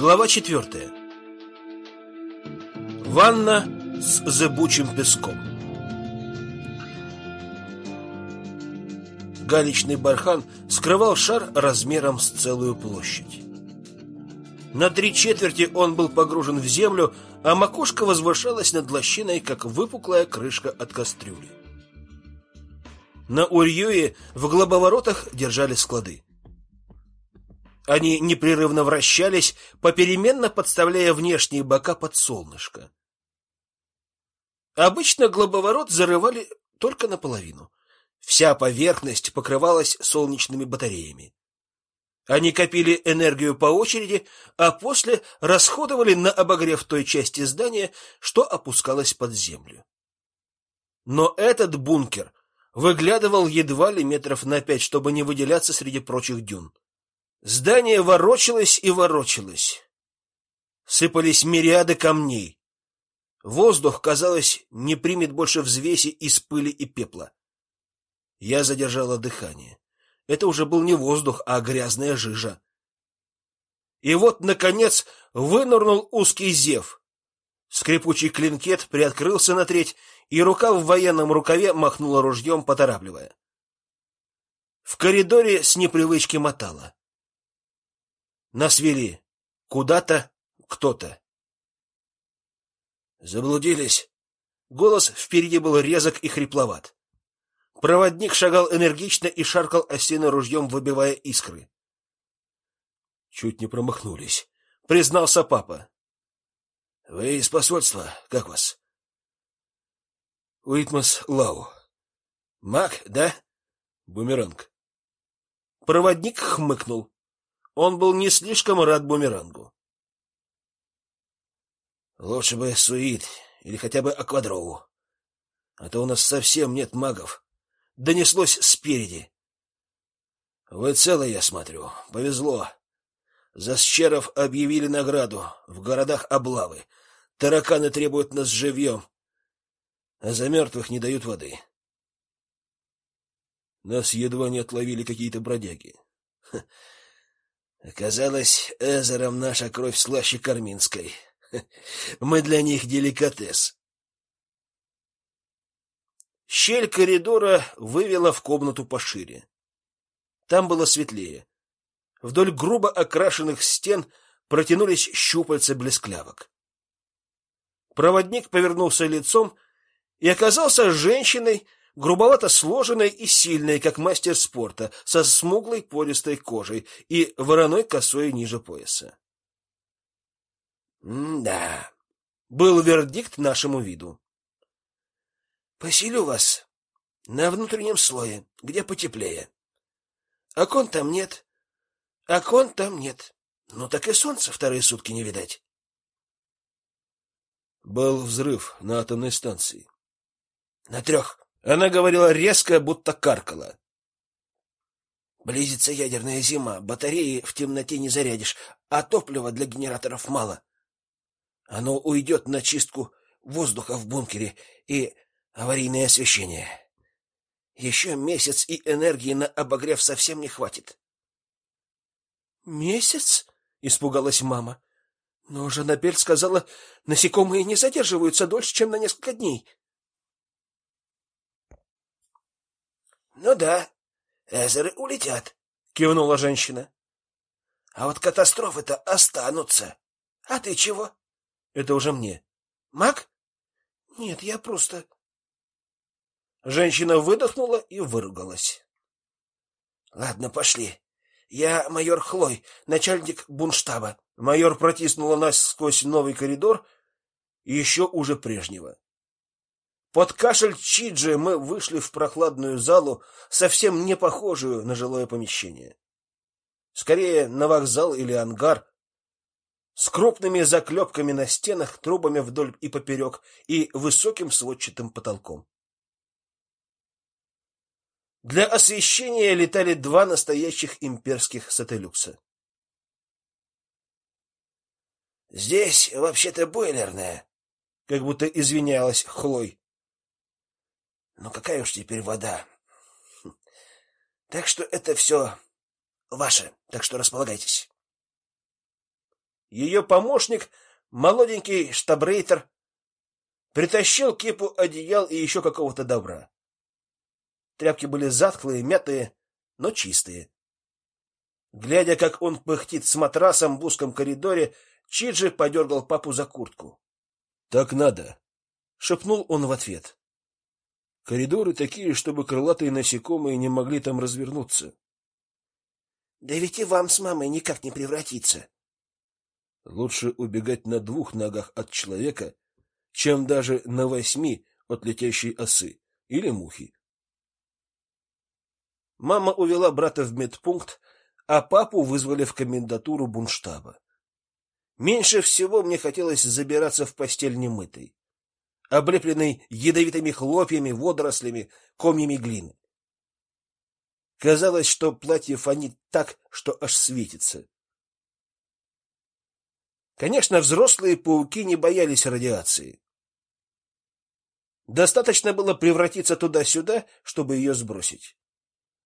Глава четвертая. Ванна с зыбучим песком. Галечный бархан скрывал шар размером с целую площадь. На три четверти он был погружен в землю, а макушка возвышалась над лощиной, как выпуклая крышка от кастрюли. На Урьюе в глобоворотах держали склады. Они непрерывно вращались, попеременно подставляя внешние бока под солнышко. Обычно глобоворот зарывали только наполовину. Вся поверхность покрывалась солнечными батареями. Они копили энергию по очереди, а после расходовали на обогрев той части здания, что опускалась под землю. Но этот бункер выглядывал едва ли метров на пять, чтобы не выделяться среди прочих дюн. Здание ворочалось и ворочалось. Сыпались мириады камней. Воздух, казалось, не примет больше взвеси из пыли и пепла. Я задержала дыхание. Это уже был не воздух, а грязная жижа. И вот наконец вынырнул узкий зев. Скрипучий клинкет приоткрылся на треть, и рука в военном рукаве махнула ружьем, поторапливая. В коридоре с непривычки мотало. Нас вели куда-то, кто-то. Заблудились. Голос впереди был резок и хрипловат. Проводник шагал энергично и шаркал о стены ружьем, выбивая искры. Чуть не промахнулись, признался папа. Вы из посольства, как вас? Уитмас Лау. Мак, да? Бумеранг. Проводник хмыкнул. Он был не слишком рад бумерангу. Лучше бы Суит или хотя бы Аквадроу. А то у нас совсем нет магов. Донеслось спереди. Вы целы, я смотрю. Повезло. За Счеров объявили награду. В городах облавы. Тараканы требуют нас живьем, а за мертвых не дают воды. Нас едва не отловили какие-то бродяги. Оказалось, Эзером наша кровь слаще карминской. Мы для них деликатес. Щель коридора вывела в комнату пошире. Там было светлее. Вдоль грубо окрашенных стен протянулись щупальца блесклявок. Проводник повернулся лицом и оказался женщиной грубовато сложенной и сильной, как мастер спорта, со смуглой пористой кожей и вороной косой ниже пояса. да, был вердикт нашему виду. Поселю вас на внутреннем слое, где потеплее. Окон там нет, окон там нет. Ну так и солнца вторые сутки не видать. Был взрыв на атомной станции. На трех. Она говорила резко, будто каркала. Близится ядерная зима, батареи в темноте не зарядишь, а топлива для генераторов мало. Оно уйдет на чистку воздуха в бункере и аварийное освещение. Еще месяц и энергии на обогрев совсем не хватит. Месяц? испугалась мама. Но Жанабель сказала, насекомые не задерживаются дольше, чем на несколько дней. Ну да, эзеры улетят, кивнула женщина. А вот катастрофы-то останутся. А ты чего? Это уже мне. Мак? Нет, я просто Женщина выдохнула и выругалась. Ладно, пошли. Я майор Хлой, начальник бунштаба. Майор протиснула нас сквозь новый коридор еще уже прежнего. Под кашель Чиджи мы вышли в прохладную залу, совсем не похожую на жилое помещение. Скорее на вокзал или ангар, с крупными заклепками на стенах, трубами вдоль и поперек и высоким сводчатым потолком. Для освещения летали два настоящих имперских сателлюкса. Здесь вообще-то бойлерная, как будто извинялась Хлой. Ну какая уж теперь вода? Так что это все ваше, так что располагайтесь. Ее помощник, молоденький штабрейтер, притащил кипу одеял и еще какого-то добра. Тряпки были затхлые, мятые, но чистые. Глядя, как он пыхтит с матрасом в узком коридоре, Чиджи подергал папу за куртку. Так надо, шепнул он в ответ. Коридоры такие, чтобы крылатые насекомые не могли там развернуться. Да ведь и вам с мамой никак не превратиться. Лучше убегать на двух ногах от человека, чем даже на восьми от летящей осы или мухи. Мама увела брата в медпункт, а папу вызвали в комендатуру бунштаба. Меньше всего мне хотелось забираться в постель немытой, облепленной ядовитыми хлопьями, водорослями, комьями глины. Казалось, что платье фонит так, что аж светится. Конечно, взрослые пауки не боялись радиации. Достаточно было превратиться туда-сюда, чтобы ее сбросить.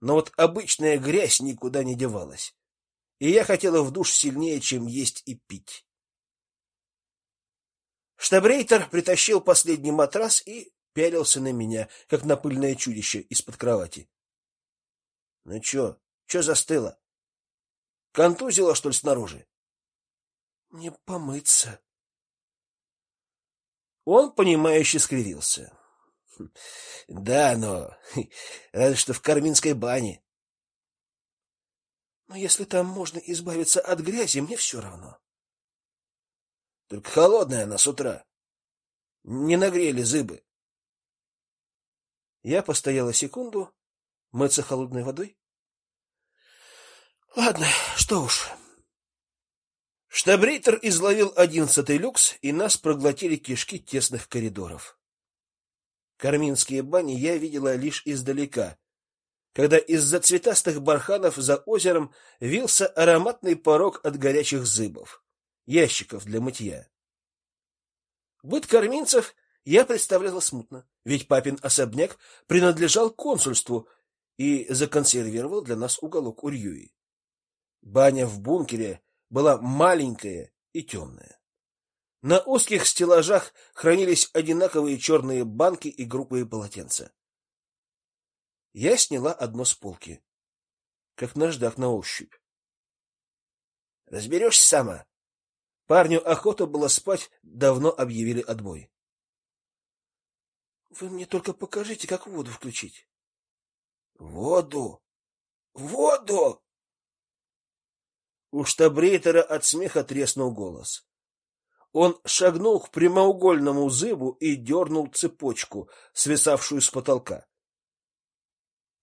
Но вот обычная грязь никуда не девалась. И я хотела в душ сильнее, чем есть и пить. Штабрейтер притащил последний матрас и пялился на меня, как на пыльное чудище из-под кровати. Ну чё, чё застыло? Контузило, что ли, снаружи? Не помыться. Он понимающе скривился. Да, но разве что в Карминской бане. Но если там можно избавиться от грязи, мне все равно. Только холодная она с утра. Не нагрели зыбы. Я постояла секунду, мыться холодной водой. Ладно, что уж. Штабрейтер изловил одиннадцатый люкс, и нас проглотили кишки тесных коридоров. Карминские бани я видела лишь издалека, когда из-за цветастых барханов за озером вился ароматный порог от горячих зыбов, ящиков для мытья. Быт карминцев я представляла смутно, ведь папин особняк принадлежал консульству и законсервировал для нас уголок Урьюи. Баня в бункере была маленькая и темная. На узких стеллажах хранились одинаковые черные банки и грубые полотенца. Я сняла одно с полки, как наждак на ощупь. Разберешься сама. Парню охота было спать, давно объявили отбой. Вы мне только покажите, как воду включить. Воду. Воду. У штабрейтера от смеха треснул голос. Он шагнул к прямоугольному зыбу и дернул цепочку, свисавшую с потолка.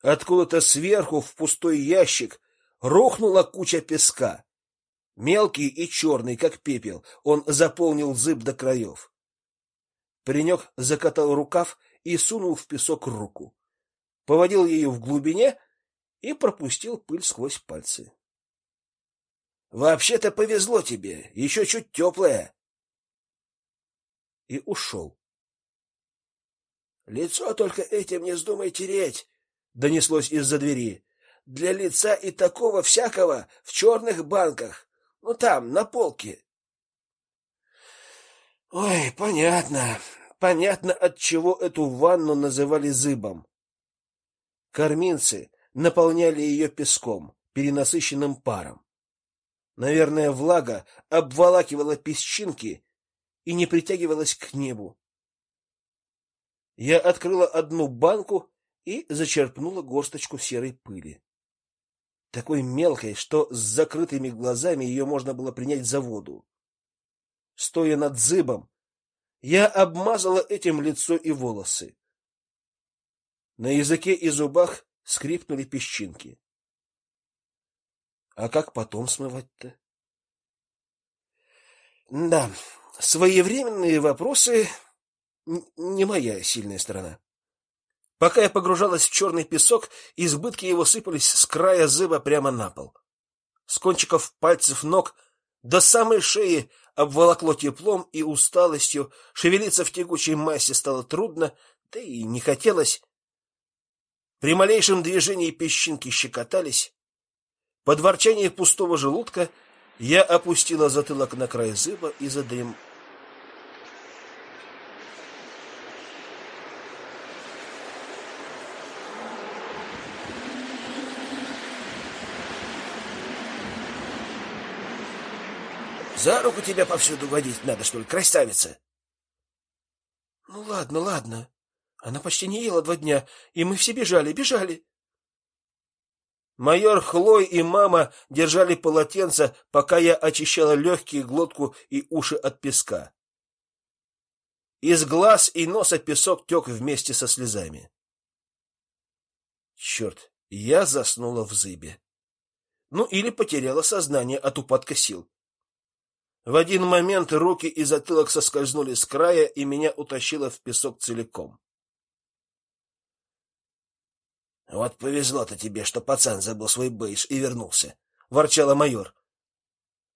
Откуда-то сверху в пустой ящик рухнула куча песка. Мелкий и черный, как пепел, он заполнил зыб до краев. Паренек закатал рукав и сунул в песок руку. Поводил ею в глубине и пропустил пыль сквозь пальцы. Вообще-то повезло тебе, еще чуть теплая и ушел. Лицо только этим не вздумай тереть, донеслось из-за двери. Для лица и такого всякого в черных банках. Ну там, на полке. Ой, понятно. Понятно, от чего эту ванну называли зыбом. Карминцы наполняли ее песком, перенасыщенным паром. Наверное, влага обволакивала песчинки и не притягивалась к небу. Я открыла одну банку и зачерпнула горсточку серой пыли. Такой мелкой, что с закрытыми глазами ее можно было принять за воду. Стоя над зыбом, я обмазала этим лицо и волосы. На языке и зубах скрипнули песчинки. А как потом смывать-то? Да, своевременные вопросы не моя сильная сторона. Пока я погружалась в черный песок, избытки его сыпались с края зыба прямо на пол. С кончиков пальцев ног до самой шеи обволокло теплом и усталостью, шевелиться в тягучей массе стало трудно, да и не хотелось. При малейшем движении песчинки щекотались. Под ворчание пустого желудка Я опустила затылок на край зыба и задрем... За руку тебя повсюду водить надо, что ли, красавица? Ну ладно, ладно. Она почти не ела два дня, и мы все бежали, бежали. Майор Хлой и мама держали полотенца, пока я очищала легкие, глотку и уши от песка. Из глаз и носа песок тек вместе со слезами. Черт, я заснула в зыбе. Ну или потеряла сознание от упадка сил. В один момент руки и затылок соскользнули с края, и меня утащило в песок целиком. Вот повезло-то тебе, что пацан забыл свой бейдж и вернулся, ворчала майор.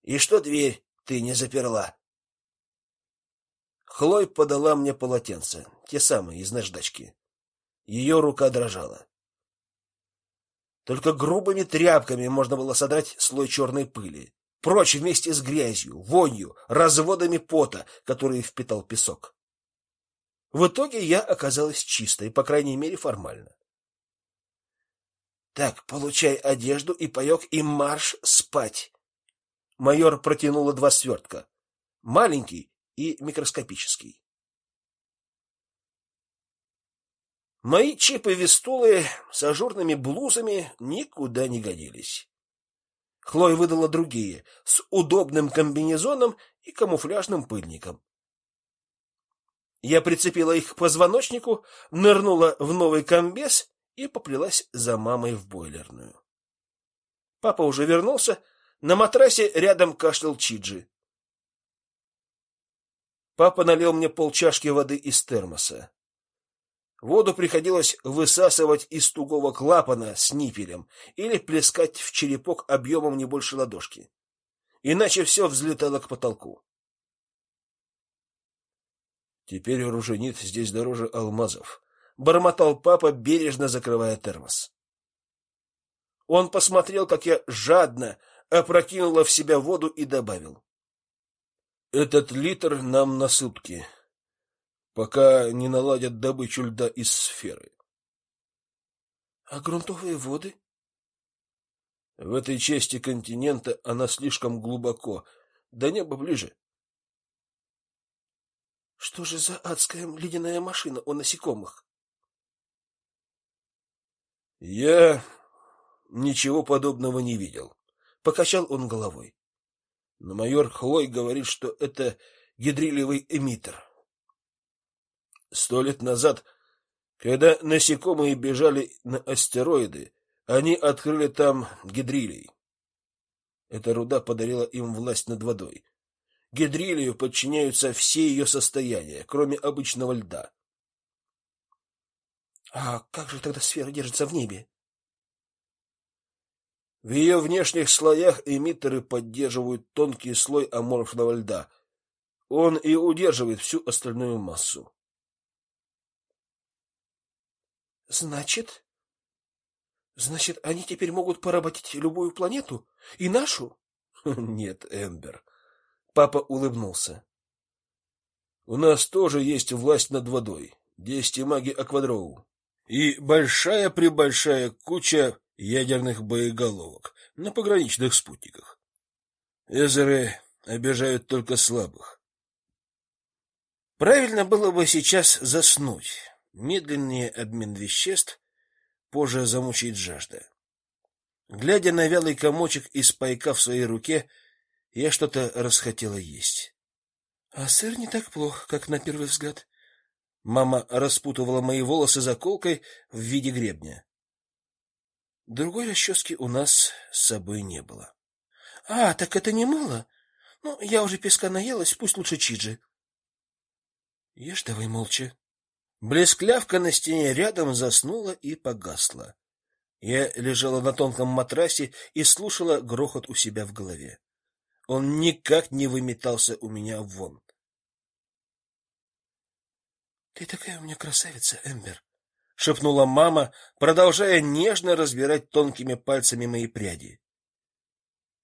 И что дверь ты не заперла? Хлой подала мне полотенце, те самые из наждачки. Ее рука дрожала. Только грубыми тряпками можно было содрать слой черной пыли. Прочь вместе с грязью, вонью, разводами пота, которые впитал песок. В итоге я оказалась чистой, по крайней мере, формально. Так, получай одежду и паёк и марш спать. Майор протянула два свертка. Маленький и микроскопический. Мои чипы-вестулы с ажурными блузами никуда не годились. Хлоя выдала другие, с удобным комбинезоном и камуфляжным пыльником. Я прицепила их к позвоночнику, нырнула в новый комбез и поплелась за мамой в бойлерную. Папа уже вернулся, на матрасе рядом кашлял Чиджи. Папа налил мне полчашки воды из термоса. Воду приходилось высасывать из тугого клапана с ниппелем или плескать в черепок объемом не больше ладошки. Иначе все взлетало к потолку. Теперь оруженит здесь дороже алмазов, бормотал папа, бережно закрывая термос. Он посмотрел, как я жадно опрокинула в себя воду и добавил: "Этот литр нам на сутки пока не наладят добычу льда из сферы. А грунтовые воды? В этой части континента она слишком глубоко, до неба ближе. Что же за адская ледяная машина у насекомых? Я ничего подобного не видел. Покачал он головой. Но майор Хлой говорит, что это гидрилевый эмиттер. Сто лет назад, когда насекомые бежали на астероиды, они открыли там гидрилий. Эта руда подарила им власть над водой. Гидрилию подчиняются все ее состояния, кроме обычного льда. А как же тогда сфера держится в небе? В ее внешних слоях эмиттеры поддерживают тонкий слой аморфного льда. Он и удерживает всю остальную массу. Значит, значит, они теперь могут поработить любую планету и нашу? Нет, Эмбер. Папа улыбнулся. У нас тоже есть власть над водой. Десяти маги Аквадроу. И большая-пребольшая куча ядерных боеголовок на пограничных спутниках. Эзеры обижают только слабых. Правильно было бы сейчас заснуть. Медленный обмен веществ позже замучает жажда. Глядя на вялый комочек из пайка в своей руке, я что-то расхотела есть. А сыр не так плох, как на первый взгляд. Мама распутывала мои волосы заколкой в виде гребня. Другой расчески у нас с собой не было. А, так это не мыло. Ну, я уже песка наелась, пусть лучше чиджи. Ешь давай молча. Блесклявка на стене рядом заснула и погасла. Я лежала на тонком матрасе и слушала грохот у себя в голове. Он никак не выметался у меня вон. Ты такая у меня красавица, Эмбер, шепнула мама, продолжая нежно разбирать тонкими пальцами мои пряди.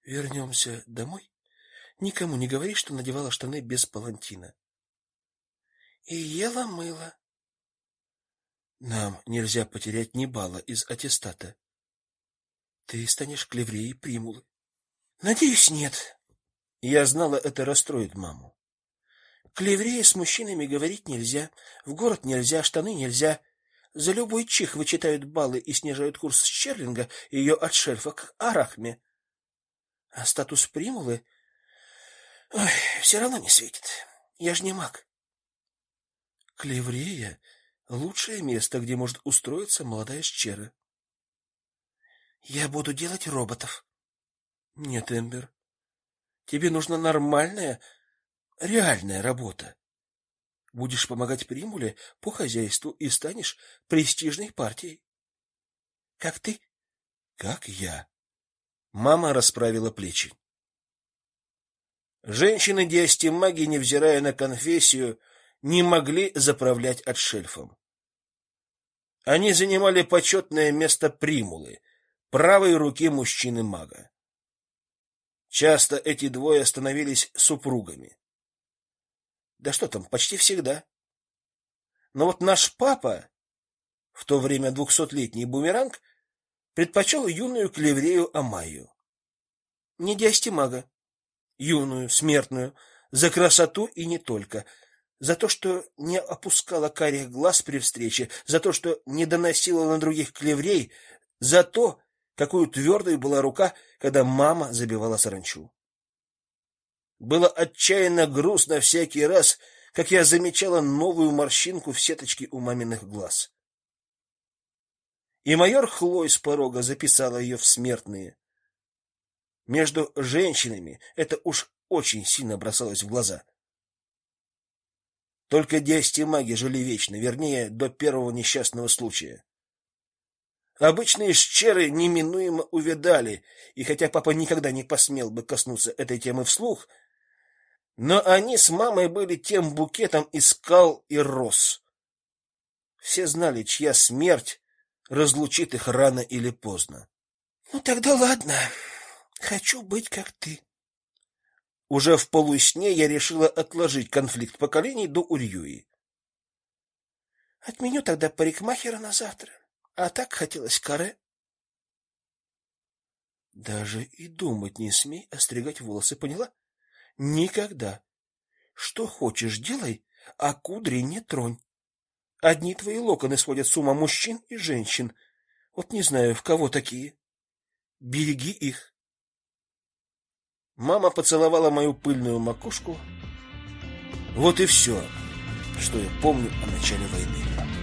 Вернемся домой. Никому не говори, что надевала штаны без палантина. И ела мыло. Нам нельзя потерять ни балла из аттестата. Ты станешь клевреей примулы. Надеюсь, нет. Я знала, это расстроит маму. Клевреи с мужчинами говорить нельзя, в город нельзя, штаны нельзя. За любой чих вычитают баллы и снижают курс Щерлинга и ее от шельфа к арахме. А статус примулы ой, все равно не светит. Я же не маг. Клеврея лучшее место, где может устроиться молодая щера. Я буду делать роботов. Нет, Эмбер. Тебе нужна нормальная, реальная работа. Будешь помогать Примуле по хозяйству и станешь престижной партией. Как ты? Как я. Мама расправила плечи. Женщины диастемаги, невзирая на конфессию, не могли заправлять отшельфом. Они занимали почетное место примулы, правой руки мужчины-мага. Часто эти двое становились супругами. Да что там, почти всегда. Но вот наш папа, в то время двухсотлетний бумеранг, предпочел юную клеврею Амаю. Не диастемага, юную, смертную, за красоту и не только — за то, что не опускала карих глаз при встрече, за то, что не доносила на других клеврей, за то, какую твердой была рука, когда мама забивала саранчу. Было отчаянно грустно всякий раз, как я замечала новую морщинку в сеточке у маминых глаз. И майор Хлой с порога записала ее в смертные. Между женщинами это уж очень сильно бросалось в глаза. Только диастемаги жили вечно, вернее, до первого несчастного случая. Обычные щеры неминуемо увядали, и хотя папа никогда не посмел бы коснуться этой темы вслух, но они с мамой были тем букетом из скал и роз. Все знали, чья смерть разлучит их рано или поздно. Ну тогда ладно. Хочу быть как ты. Уже в полусне я решила отложить конфликт поколений до Урьюи. Отменю тогда парикмахера на завтра. А так хотелось каре. Даже и думать не смей остригать волосы, поняла? Никогда. Что хочешь, делай, а кудри не тронь. Одни твои локоны сводят с ума мужчин и женщин. Вот не знаю, в кого такие. Береги их. Мама поцеловала мою пыльную макушку. Вот и все, что я помню о начале войны.